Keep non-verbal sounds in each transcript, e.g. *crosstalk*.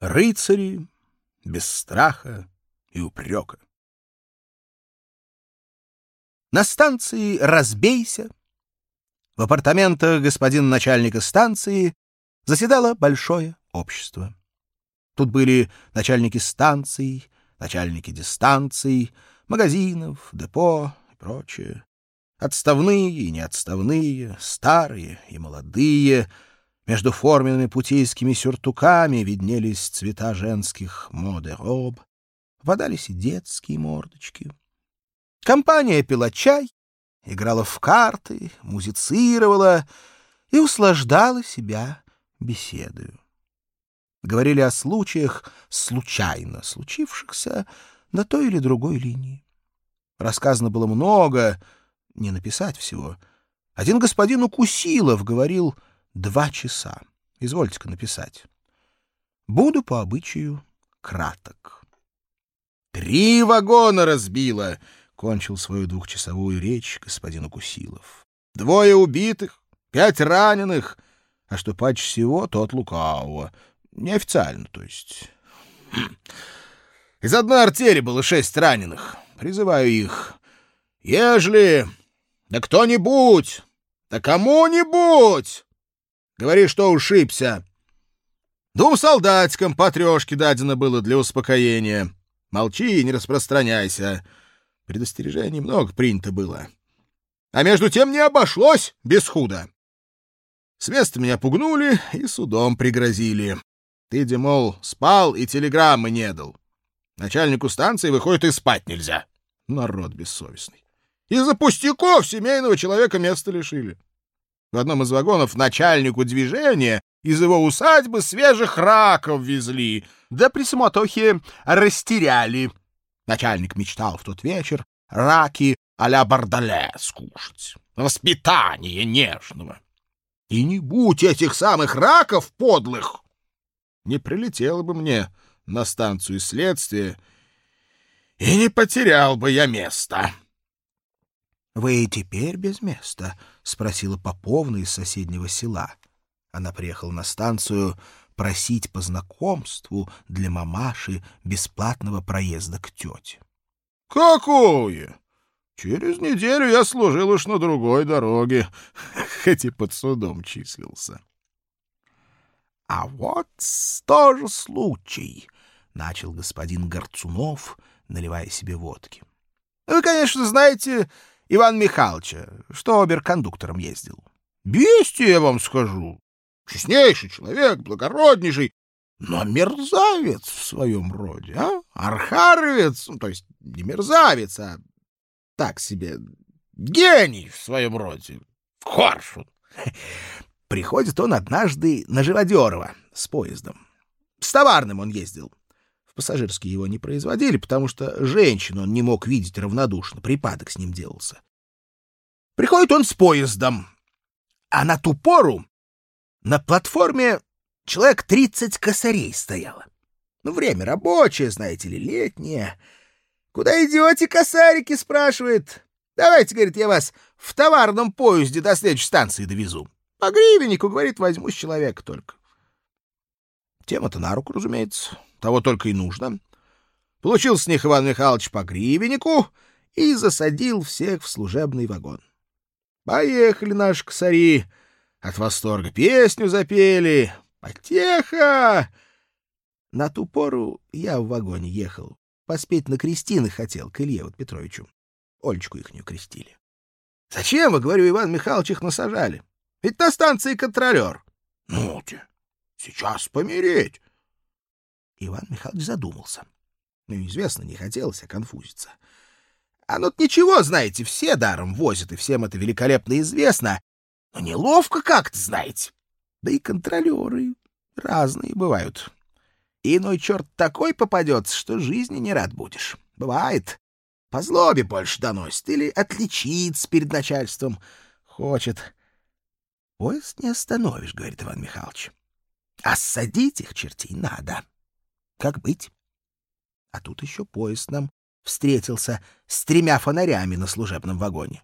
Рыцари без страха и упрека. На станции «Разбейся» в апартаментах господина начальника станции заседало большое общество. Тут были начальники станций, начальники дистанций, магазинов, депо и прочее. Отставные и неотставные, старые и молодые — между форменными путейскими сюртуками виднелись цвета женских моды роб, попадались и детские мордочки. Компания пила чай, играла в карты, музицировала и услаждала себя беседою. Говорили о случаях, случайно случившихся, на той или другой линии. Рассказано было много, не написать всего. Один господин Укусилов говорил — два часа. Извольте-ка написать. Буду по обычаю краток. «Три вагона разбило!» — кончил свою двухчасовую речь господин Укусилов. «Двое убитых, пять раненых, а что паче всего, то от. Неофициально, то есть. Из одной артели было шесть раненых. Призываю их. Ежели... Да кто-нибудь! Да кому-нибудь! Говори, что ушибся. Двум солдатикам по трешке дадено было для успокоения. Молчи и не распространяйся. Предостережений много принято было. А между тем не обошлось без худа. С места меня пугнули и судом пригрозили. Ты, Димол, спал и телеграммы не дал. Начальнику станции, выходит, и спать нельзя. Народ бессовестный. Из-за пустяков семейного человека места лишили. В одном из вагонов начальнику движения из его усадьбы свежих раков везли, да при самотохе растеряли. Начальник мечтал в тот вечер раки а-ля Бардале скушать. Воспитание нежного. И не будь этих самых раков подлых, не прилетело бы мне на станцию следствия, и не потерял бы я место. — Вы и теперь без места? — спросила Поповна из соседнего села. Она приехала на станцию просить по знакомству для мамаши бесплатного проезда к тете. — Какое? Через неделю я служил уж на другой дороге, *laughs* хоть и под судом числился. — А вот тоже случай, — начал господин Горцунов, наливая себе водки. — Вы, конечно, знаете Иван Михайловича, что оберкондуктором ездил. — Бестия, я вам скажу. Честнейший человек, благороднейший, но мерзавец в своем роде, а? Архаровец, ну, то есть не мерзавец, а так себе гений в своем роде. Коршун. Приходит он однажды на Живодерова с поездом. С товарным он ездил. Пассажирские его не производили, потому что женщину он не мог видеть равнодушно, припадок с ним делался. Приходит он с поездом, а на ту пору на платформе человек тридцать косарей стояло. Ну, время рабочее, знаете ли, летнее. «Куда идете, косарики?» — спрашивает. «Давайте, — говорит, — я вас в товарном поезде до следующей станции довезу. По гривеннику, — говорит, — возьму с человека только». Тема-то на руку, разумеется того только и нужно. Получил с них Иван Михайлович по гривеннику и засадил всех в служебный вагон. Поехали наши косари, от восторга песню запели. Потеха! На ту пору я в вагоне ехал. Поспеть на крестины хотел к Илье вот Петровичу. Олечку ихнюю крестили. Зачем, вы, говорю, Иван Михайлович их насажали? Ведь на станции контролер. Ну те, сейчас помереть. Иван Михайлович задумался. Ну, известно, не хотелось оконфузиться. А ну ничего, знаете, все даром возят, и всем это великолепно известно. Но неловко как-то, знаете. Да и контролеры разные бывают. Иной черт такой попадется, что жизни не рад будешь. Бывает. По злобе больше доносит или отличиться перед начальством хочет. Поезд не остановишь, — говорит Иван Михайлович. А садить их чертей надо. Как быть? А тут еще поезд нам встретился с тремя фонарями на служебном вагоне.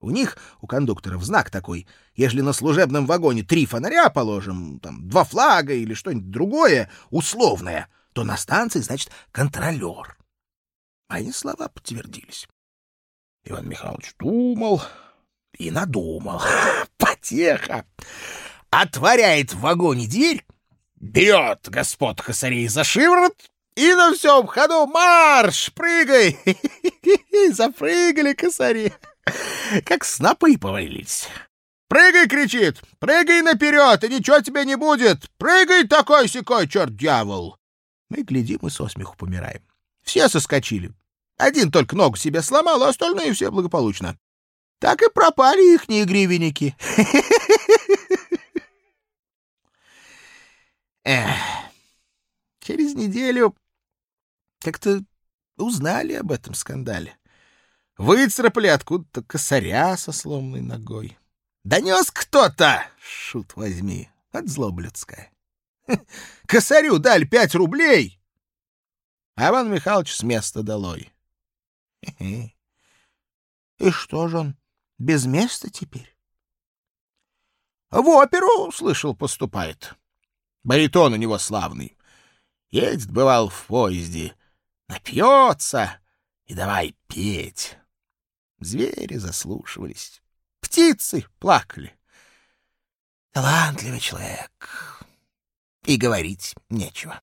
У них, у кондукторов, знак такой. Ежели на служебном вагоне три фонаря положим, там, два флага или что-нибудь другое, условное, то на станции, значит, контролер. Мои слова подтвердились. Иван Михайлович думал и надумал. *laughs* Потеха! Отворяет в вагоне дверь, берет господ косарей за шиворот и на всем ходу марш, прыгай! *laughs* Запрыгали косари, как снопы повалились. «Прыгай!» — кричит. «Прыгай наперед, и ничего тебе не будет! Прыгай такой-сякой, черт-дьявол!» Мы глядим и со смеху помираем. Все соскочили. Один только ногу себе сломал, а остальные все благополучно. Так и пропали ихние гривенники. *laughs* Эх. Через неделю как-то узнали об этом скандале. Выцарапали откуда-то косаря со сломанной ногой. Донес кто-то, шут возьми, от злоба людская. *laughs* Косарю дали пять рублей, а Иван Михайлович с места долой. *laughs* И что же он, без места теперь? В оперу, слышал, поступает. Баритон у него славный. Едет, бывал, в поезде, напьется и давай петь. Звери заслушивались, птицы плакали. Талантливый человек, и говорить нечего.